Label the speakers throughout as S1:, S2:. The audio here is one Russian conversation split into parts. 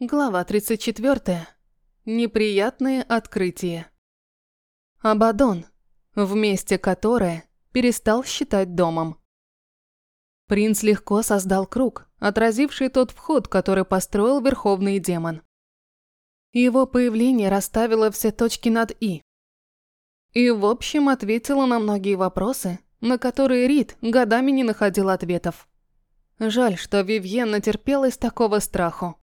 S1: Глава 34. Неприятные открытия. Абадон, в месте которое перестал считать домом. Принц легко создал круг, отразивший тот вход, который построил Верховный Демон. Его появление расставило все точки над «и». И, в общем, ответило на многие вопросы, на которые Рид годами не находил ответов. Жаль, что Вивьен натерпелась такого страху.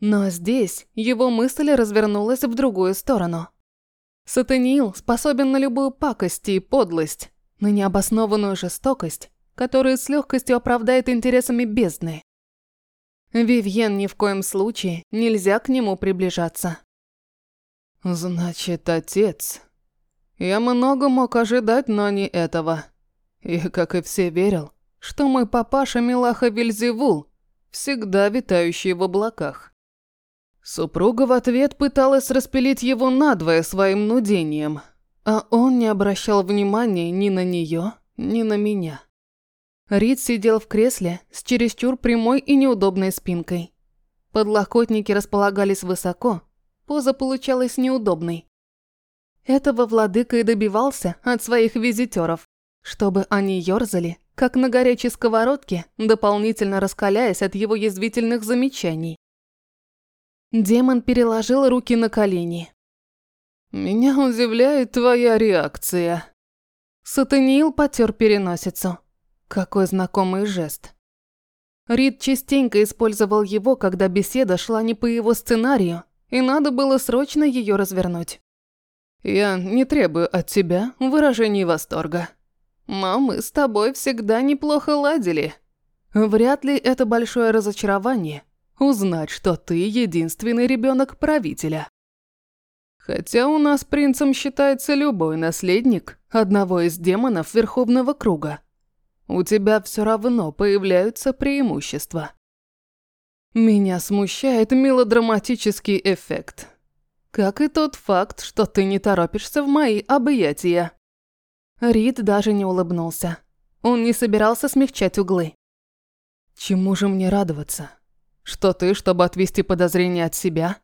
S1: Но здесь его мысль развернулась в другую сторону. Сатаниил способен на любую пакость и подлость, на необоснованную жестокость, которая с легкостью оправдает интересами бездны. Вивьен ни в коем случае нельзя к нему приближаться.
S2: «Значит, отец...» Я много мог ожидать, но не этого. И, как и все, верил, что мой папаша Милаха Вильзевул, всегда витающий в облаках. Супруга в ответ пыталась распилить его надвое своим нудением, а он не обращал внимания ни на нее, ни на меня.
S1: Рид сидел в кресле с чересчур прямой и неудобной спинкой. Подлокотники располагались высоко, поза получалась неудобной. Этого владыка и добивался от своих визитеров, чтобы они ерзали, как на горячей сковородке, дополнительно раскаляясь от его язвительных замечаний. Демон переложил руки на колени.
S2: «Меня удивляет твоя реакция».
S1: Сатаниил потер переносицу. Какой знакомый жест. Рид частенько использовал его, когда беседа шла не по его сценарию, и надо было срочно ее развернуть.
S2: «Я не требую от тебя выражений восторга.
S1: Но мы с тобой всегда неплохо ладили. Вряд ли это большое разочарование, Узнать, что ты единственный ребенок правителя. Хотя у нас принцем считается любой наследник одного из демонов Верховного Круга. У тебя все равно появляются преимущества. Меня смущает мелодраматический эффект. Как и тот факт, что ты не торопишься в мои объятия. Рид даже не улыбнулся. Он не собирался смягчать углы.
S2: Чему же мне радоваться? Что ты, чтобы отвести подозрения от себя?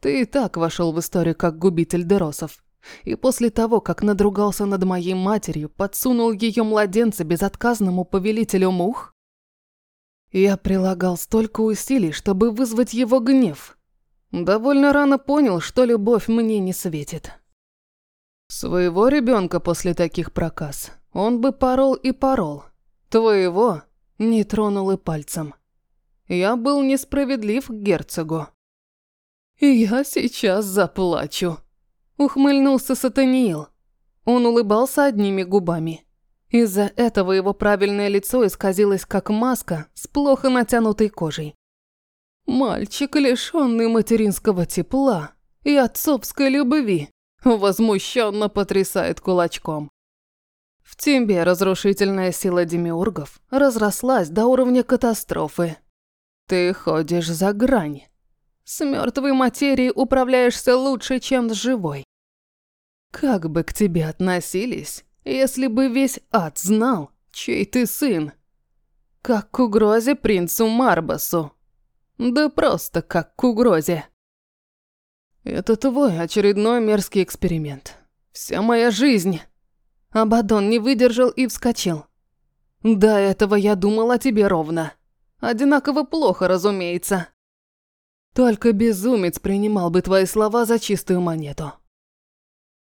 S2: Ты и так вошел в историю как губитель Деросов. И после того, как надругался над моей матерью, подсунул ее младенца безотказному повелителю мух? Я прилагал столько усилий, чтобы вызвать его гнев. Довольно рано понял, что любовь мне не светит. Своего ребенка после таких проказ он бы порол и порол. Твоего не тронул и пальцем. Я был несправедлив к герцогу.
S1: «И я сейчас заплачу», – ухмыльнулся Сатаниил. Он улыбался одними губами. Из-за этого его правильное лицо исказилось как маска с плохо натянутой кожей. Мальчик, лишенный материнского тепла и отцовской любви, возмущенно потрясает кулачком. В тебе разрушительная сила демиургов разрослась до уровня катастрофы. Ты ходишь за грань. С мертвой материей управляешься лучше, чем с живой. Как бы к тебе относились, если бы весь ад знал, чей ты сын? Как к угрозе принцу Марбасу. Да просто как к угрозе. Это твой очередной мерзкий эксперимент. Вся моя жизнь. Абадон не выдержал и вскочил. До этого я думал о тебе ровно. Одинаково плохо, разумеется. Только безумец принимал бы твои слова за чистую монету.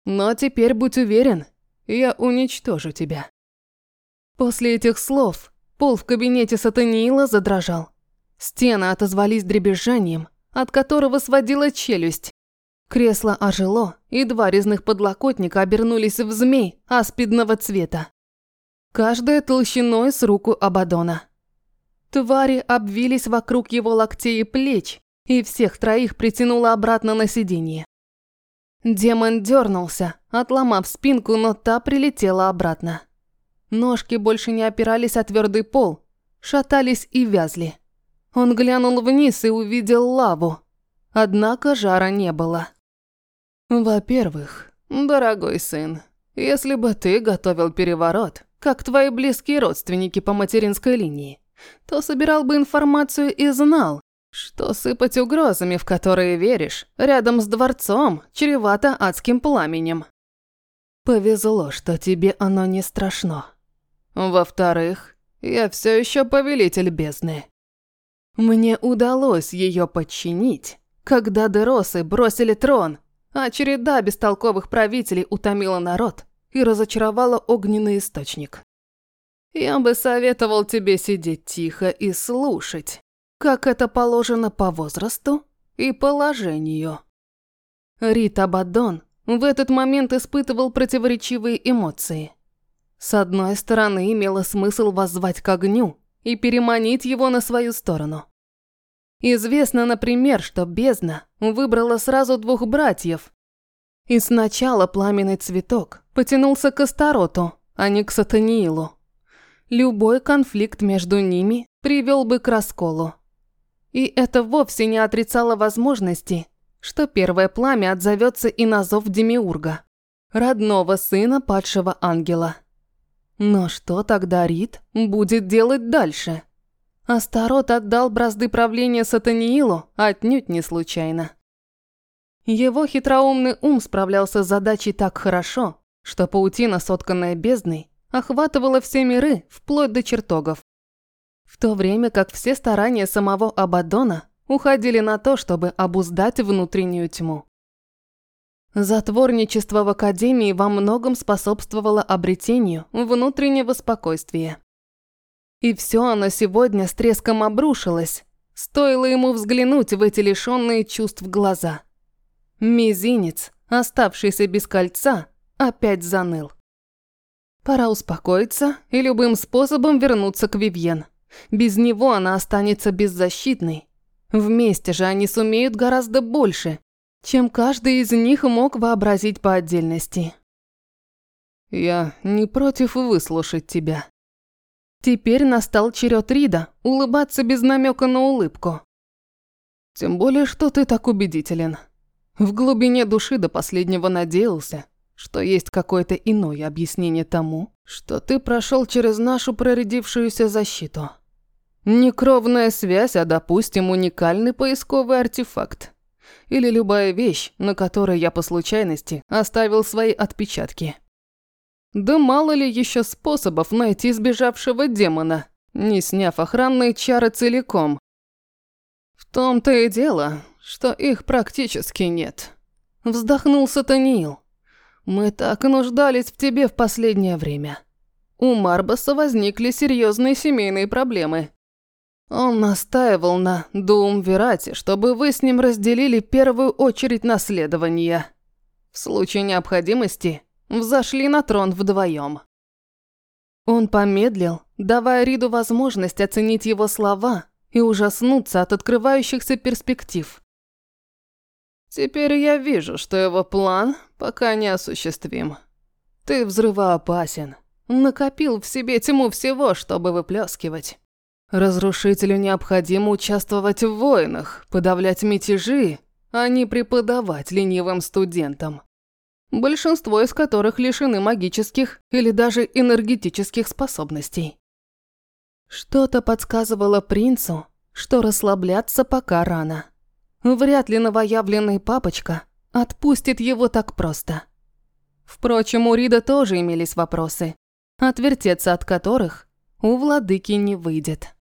S1: Но теперь будь уверен, я уничтожу тебя. После этих слов пол в кабинете Сатаниила задрожал. Стены отозвались дребезжанием, от которого сводила челюсть. Кресло ожило, и два резных подлокотника обернулись в змей аспидного цвета. Каждая толщиной с руку Абадона. Твари обвились вокруг его локтей и плеч, и всех троих притянуло обратно на сиденье. Демон дернулся, отломав спинку, но та прилетела обратно. Ножки больше не опирались о твердый пол, шатались и вязли. Он глянул вниз и увидел лаву. Однако жара не было. «Во-первых, дорогой сын, если бы ты готовил переворот, как твои близкие родственники по материнской линии, то собирал бы информацию и знал, что сыпать угрозами, в которые веришь, рядом с дворцом, чревато адским пламенем.
S2: Повезло, что тебе оно не страшно.
S1: Во-вторых, я все еще повелитель бездны.
S2: Мне удалось ее подчинить, когда Деросы бросили трон, а череда бестолковых правителей утомила народ и разочаровала огненный источник.
S1: Я бы советовал тебе сидеть тихо и слушать, как это положено по возрасту и положению.
S2: Рит Абаддон в этот момент испытывал противоречивые эмоции. С одной стороны, имело смысл воззвать к огню и переманить его на свою сторону. Известно, например, что бездна выбрала сразу двух братьев. И сначала пламенный цветок потянулся к Астароту, а не к Сатаниилу. Любой конфликт между ними привел бы к расколу. И это вовсе не отрицало возможности, что первое пламя отзовется и на зов Демиурга, родного сына падшего ангела. Но что тогда Рид будет делать дальше? Астарот отдал бразды правления Сатаниилу отнюдь не случайно. Его хитроумный ум справлялся с задачей так хорошо, что паутина, сотканная бездной, охватывала все миры, вплоть до чертогов. В то время как все старания самого Абадона уходили на то, чтобы обуздать внутреннюю тьму. Затворничество в Академии во многом способствовало обретению внутреннего спокойствия. И все оно сегодня с треском обрушилось, стоило ему взглянуть в эти лишенные чувств глаза. Мизинец, оставшийся без кольца, опять заныл. Пора успокоиться и любым способом вернуться к Вивьен. Без него она останется беззащитной. Вместе же они сумеют гораздо больше, чем каждый из них мог вообразить по отдельности.
S1: «Я не против выслушать тебя».
S2: Теперь настал черед Рида улыбаться без намека на улыбку.
S1: «Тем более, что ты так убедителен. В глубине души до последнего надеялся, что есть какое-то иное объяснение тому, что ты прошел через нашу проредившуюся защиту. Не кровная связь, а, допустим, уникальный поисковый артефакт. Или любая вещь, на которой я по случайности оставил свои отпечатки. Да мало ли еще способов найти сбежавшего демона, не сняв охранные чары целиком. В том-то и дело, что их практически нет. Вздохнул Сатаниил. Мы так нуждались в тебе в последнее время. У Марбаса возникли серьезные семейные проблемы. Он настаивал на Дуумвирате, чтобы вы с ним разделили первую очередь наследования. В случае необходимости взошли на трон вдвоем.
S2: Он помедлил, давая Риду возможность оценить его слова и ужаснуться от открывающихся перспектив.
S1: Теперь я вижу, что его план пока не осуществим. Ты взрывоопасен. Накопил в себе тьму всего, чтобы выплескивать. Разрушителю необходимо участвовать в войнах, подавлять мятежи, а не преподавать ленивым студентам. Большинство из которых лишены магических или даже энергетических способностей.
S2: Что-то подсказывало принцу, что расслабляться пока рано. Вряд ли новоявленный папочка отпустит его так просто. Впрочем, у Рида тоже имелись вопросы, отвертеться от которых у владыки не выйдет.